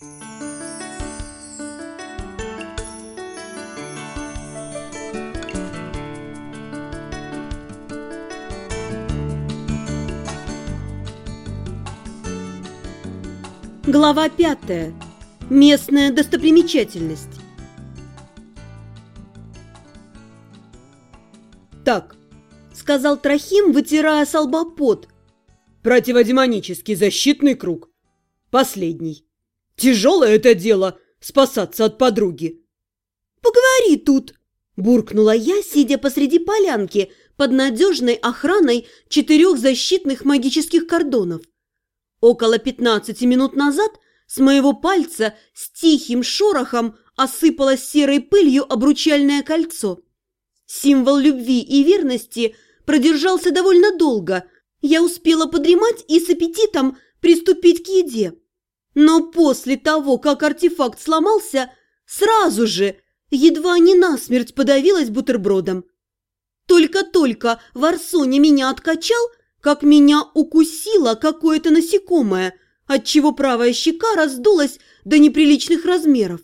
Глава пятая. Местная достопримечательность. «Так», — сказал Трохим, вытирая с лба пот. «Противодемонический защитный круг. Последний. Тяжелое это дело — спасаться от подруги». «Поговори тут!» – буркнула я, сидя посреди полянки под надежной охраной четырех защитных магических кордонов. Около пятнадцати минут назад с моего пальца с тихим шорохом осыпалось серой пылью обручальное кольцо. Символ любви и верности продержался довольно долго. Я успела подремать и с аппетитом приступить к еде. Но после того, как артефакт сломался, сразу же едва не насмерть подавилась бутербродом. Только-только Варсоня меня откачал – как меня укусило какое-то насекомое, отчего правая щека раздулась до неприличных размеров.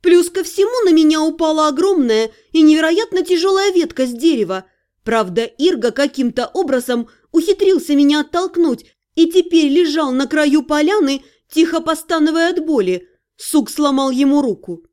Плюс ко всему на меня упала огромная и невероятно тяжелая ветка с дерева. Правда, Ирга каким-то образом ухитрился меня оттолкнуть и теперь лежал на краю поляны, тихо постановая от боли. Сук сломал ему руку.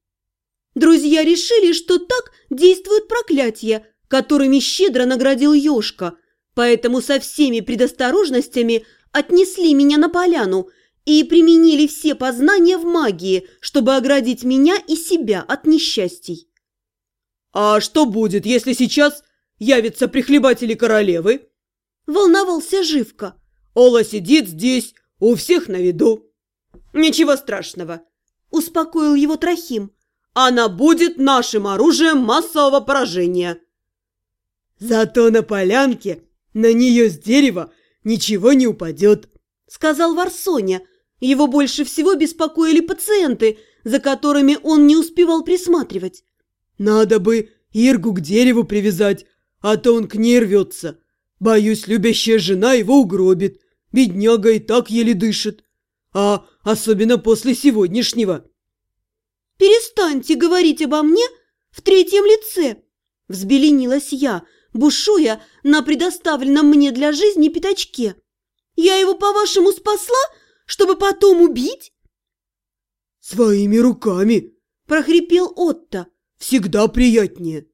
Друзья решили, что так действуют проклятия, которыми щедро наградил Ёшка – поэтому со всеми предосторожностями отнесли меня на поляну и применили все познания в магии, чтобы оградить меня и себя от несчастий. «А что будет, если сейчас явятся прихлебатели королевы?» Волновался Живка. «Ола сидит здесь, у всех на виду». «Ничего страшного», – успокоил его Трохим. «Она будет нашим оружием массового поражения». «Зато на полянке на нее с дерева ничего не упадет», — сказал Варсоня. Его больше всего беспокоили пациенты, за которыми он не успевал присматривать. «Надо бы Иргу к дереву привязать, а то он к ней рвется. Боюсь, любящая жена его угробит. Бедняга и так еле дышит. А особенно после сегодняшнего». «Перестаньте говорить обо мне в третьем лице!» Взбеленилась я – бушуя на предоставленном мне для жизни пятачке. «Я его, по-вашему, спасла, чтобы потом убить?» «Своими руками!» – прохрипел Отто. «Всегда приятнее!»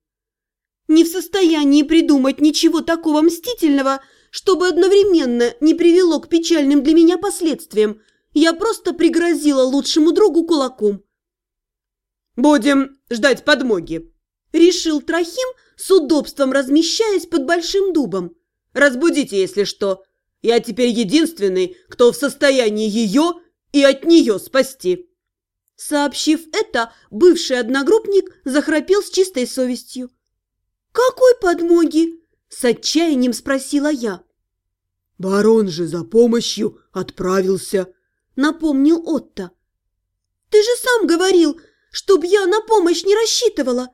Не в состоянии придумать ничего такого мстительного, чтобы одновременно не привело к печальным для меня последствиям, я просто пригрозила лучшему другу кулаком. «Будем ждать подмоги», – решил Трохим, с удобством размещаясь под большим дубом. «Разбудите, если что. Я теперь единственный, кто в состоянии ее и от нее спасти». Сообщив это, бывший одногруппник захрапел с чистой совестью. «Какой подмоги?» – с отчаянием спросила я. «Барон же за помощью отправился», – напомнил Отто. «Ты же сам говорил, чтоб я на помощь не рассчитывала!»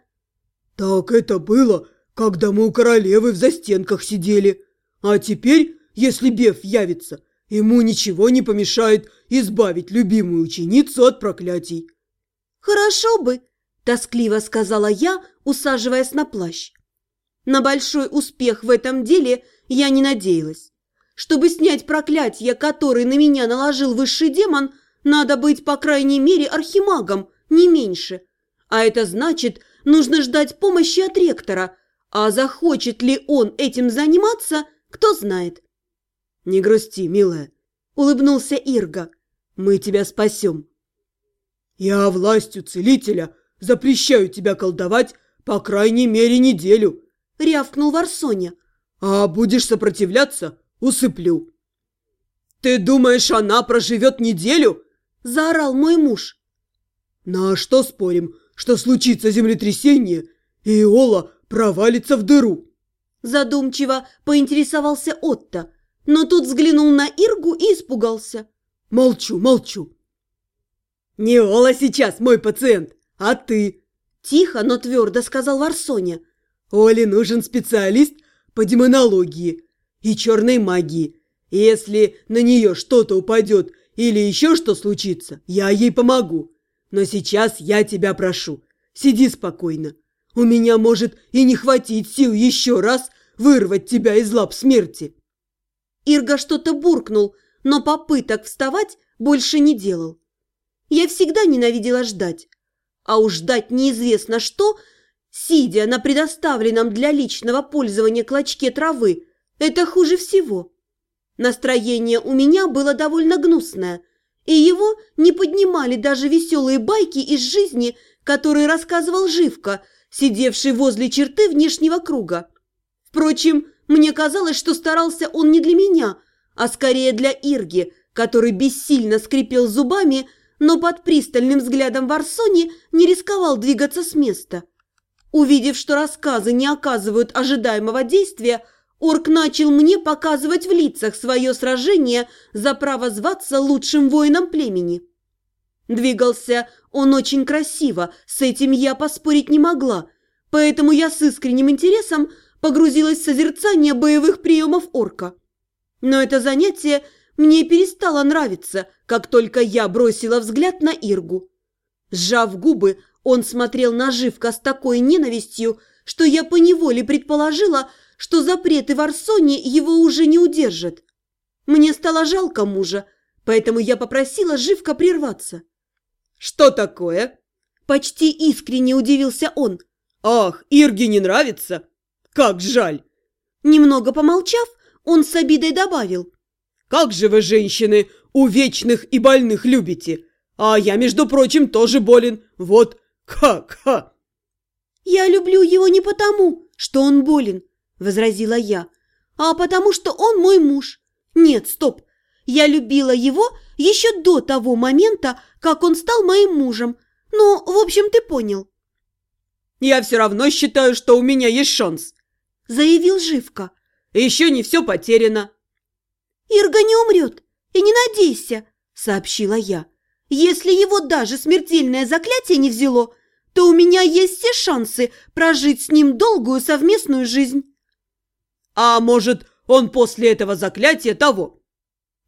«Так это было, когда мы у королевы в застенках сидели. А теперь, если Беф явится, ему ничего не помешает избавить любимую ученицу от проклятий». «Хорошо бы», – тоскливо сказала я, усаживаясь на плащ. На большой успех в этом деле я не надеялась. Чтобы снять проклятие, которое на меня наложил высший демон, надо быть, по крайней мере, архимагом, не меньше. А это значит – нужно ждать помощи от ректора, а захочет ли он этим заниматься, кто знает. «Не грусти, милая», – улыбнулся Ирга. «Мы тебя спасем». «Я властью целителя запрещаю тебя колдовать по крайней мере неделю», – рявкнул Варсоня. «А будешь сопротивляться – усыплю». «Ты думаешь, она проживет неделю?» – заорал мой муж. «На что спорим? что случится землетрясение, и Ола провалится в дыру. Задумчиво поинтересовался Отто, но тут взглянул на Иргу и испугался. Молчу, молчу. Не Ола сейчас мой пациент, а ты. Тихо, но твердо сказал Варсоня. Оле нужен специалист по демонологии и черной магии. Если на нее что-то упадет или еще что случится, я ей помогу. Но сейчас я тебя прошу, сиди спокойно. У меня может и не хватить сил еще раз вырвать тебя из лап смерти. Ирга что-то буркнул, но попыток вставать больше не делал. Я всегда ненавидела ждать. А уж ждать неизвестно что, сидя на предоставленном для личного пользования клочке травы, это хуже всего. Настроение у меня было довольно гнусное, и его не поднимали даже веселые байки из жизни, которые рассказывал Живка, сидевший возле черты внешнего круга. Впрочем, мне казалось, что старался он не для меня, а скорее для Ирги, который бессильно скрипел зубами, но под пристальным взглядом Варсони не рисковал двигаться с места. Увидев, что рассказы не оказывают ожидаемого действия, Орк начал мне показывать в лицах свое сражение за право зваться лучшим воином племени. Двигался он очень красиво, с этим я поспорить не могла, поэтому я с искренним интересом погрузилась в созерцание боевых приемов орка. Но это занятие мне перестало нравиться, как только я бросила взгляд на Иргу. Сжав губы, он смотрел на Живка с такой ненавистью, что я поневоле предположила, что запреты в Арсоне его уже не удержат. Мне стало жалко мужа, поэтому я попросила Живка прерваться. «Что такое?» Почти искренне удивился он. «Ах, Ирге не нравится? Как жаль!» Немного помолчав, он с обидой добавил. «Как же вы, женщины, у вечных и больных любите! А я, между прочим, тоже болен. Вот как-ха!» «Я люблю его не потому, что он болен», – возразила я, «а потому что он мой муж. Нет, стоп, я любила его еще до того момента, как он стал моим мужем. Ну, в общем, ты понял». «Я все равно считаю, что у меня есть шанс», – заявил Живка. «Еще не все потеряно». «Ирга не умрет, и не надейся», – сообщила я. «Если его даже смертельное заклятие не взяло, то у меня есть все шансы прожить с ним долгую совместную жизнь». «А может, он после этого заклятия того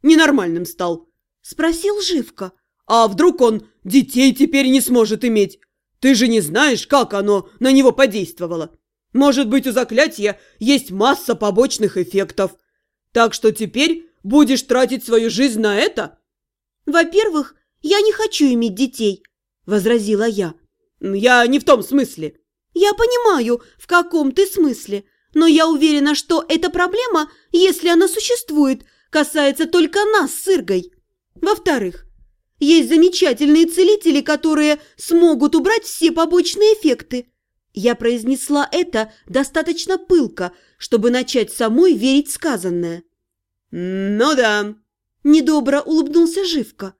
ненормальным стал?» – спросил Живка. «А вдруг он детей теперь не сможет иметь? Ты же не знаешь, как оно на него подействовало. Может быть, у заклятия есть масса побочных эффектов. Так что теперь будешь тратить свою жизнь на это?» «Во-первых, я не хочу иметь детей», – возразила я. «Я не в том смысле». «Я понимаю, в каком ты смысле, но я уверена, что эта проблема, если она существует, касается только нас с Иргой. Во-вторых, есть замечательные целители, которые смогут убрать все побочные эффекты. Я произнесла это достаточно пылко, чтобы начать самой верить сказанное. «Ну да», – недобро улыбнулся Живка.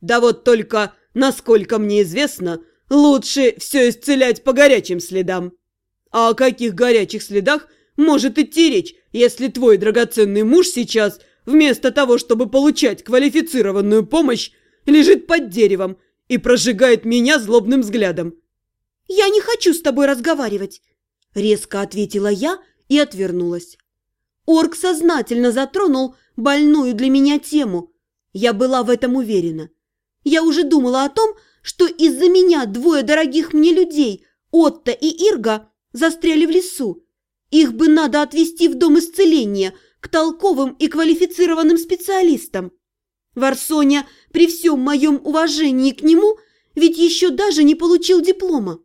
«Да вот только, насколько мне известно, лучше все исцелять по горячим следам. А о каких горячих следах может идти речь, если твой драгоценный муж сейчас, вместо того, чтобы получать квалифицированную помощь, лежит под деревом и прожигает меня злобным взглядом. «Я не хочу с тобой разговаривать», – резко ответила я и отвернулась. Орк сознательно затронул больную для меня тему. Я была в этом уверена. Я уже думала о том, что из-за меня двое дорогих мне людей, Отто и Ирга, застряли в лесу. Их бы надо отвезти в дом исцеления к толковым и квалифицированным специалистам. Варсоня, при всем моем уважении к нему, ведь еще даже не получил диплома.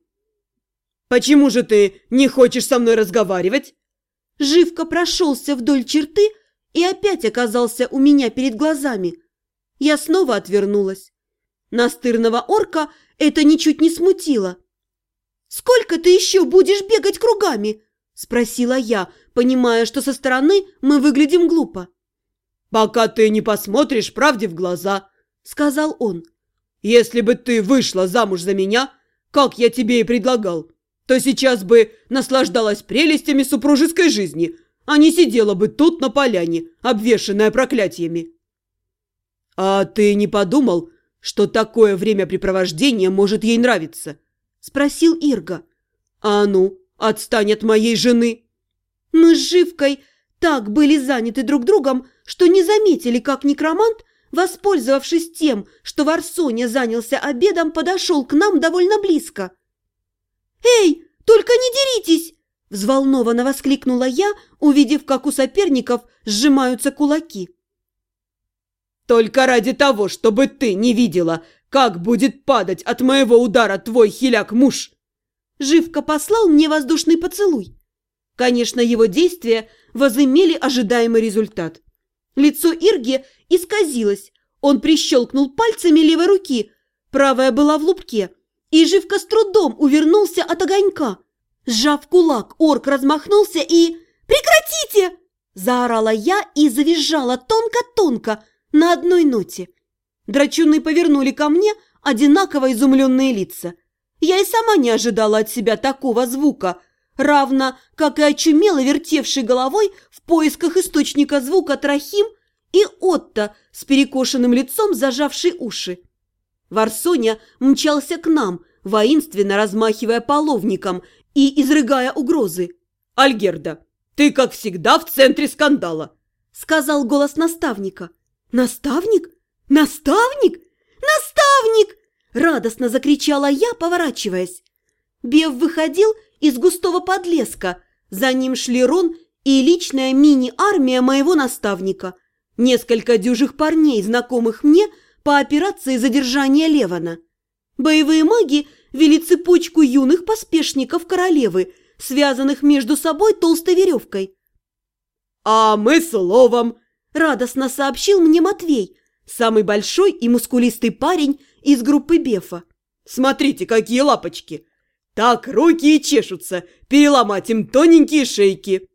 «Почему же ты не хочешь со мной разговаривать?» Живко прошелся вдоль черты и опять оказался у меня перед глазами. Я снова отвернулась. Настырного орка это ничуть не смутило. «Сколько ты еще будешь бегать кругами?» – спросила я, понимая, что со стороны мы выглядим глупо. «Пока ты не посмотришь правде в глаза», – сказал он. «Если бы ты вышла замуж за меня, как я тебе и предлагал, то сейчас бы наслаждалась прелестями супружеской жизни, а не сидела бы тут на поляне, обвешанная проклятиями». «А ты не подумал, что такое времяпрепровождение может ей нравиться?» – спросил Ирга. «А ну, отстань от моей жены!» Мы с Живкой так были заняты друг другом, что не заметили, как некромант воспользовавшись тем, что Варсоня занялся обедом, подошел к нам довольно близко. «Эй, только не деритесь!» – взволнованно воскликнула я, увидев, как у соперников сжимаются кулаки. «Только ради того, чтобы ты не видела, как будет падать от моего удара твой хиляк-муж!» Живко послал мне воздушный поцелуй. Конечно, его действия возымели ожидаемый результат. Лицо Ирги исказилось. Он прищелкнул пальцами левой руки, правая была в лупке, и Живка с трудом увернулся от огонька. Сжав кулак, орк размахнулся и... «Прекратите!» – заорала я и завизжала тонко-тонко на одной ноте. Драчуны повернули ко мне одинаково изумленные лица. Я и сама не ожидала от себя такого звука – равно как и очумело вертевший головой в поисках источника звука Трохим и Отто с перекошенным лицом, зажавший уши. Варсоня мчался к нам, воинственно размахивая половником и изрыгая угрозы. «Альгерда, ты, как всегда, в центре скандала!» – сказал голос наставника. «Наставник? Наставник? Наставник!» – радостно закричала я, поворачиваясь. Бев выходил из густого подлеска. За ним шли Рон и личная мини-армия моего наставника. Несколько дюжих парней, знакомых мне по операции задержания Левана. Боевые маги вели цепочку юных поспешников королевы, связанных между собой толстой веревкой. «А мы словом!» – радостно сообщил мне Матвей, самый большой и мускулистый парень из группы Бефа. «Смотрите, какие лапочки! Так руки и чешутся, переломать им тоненькие шейки.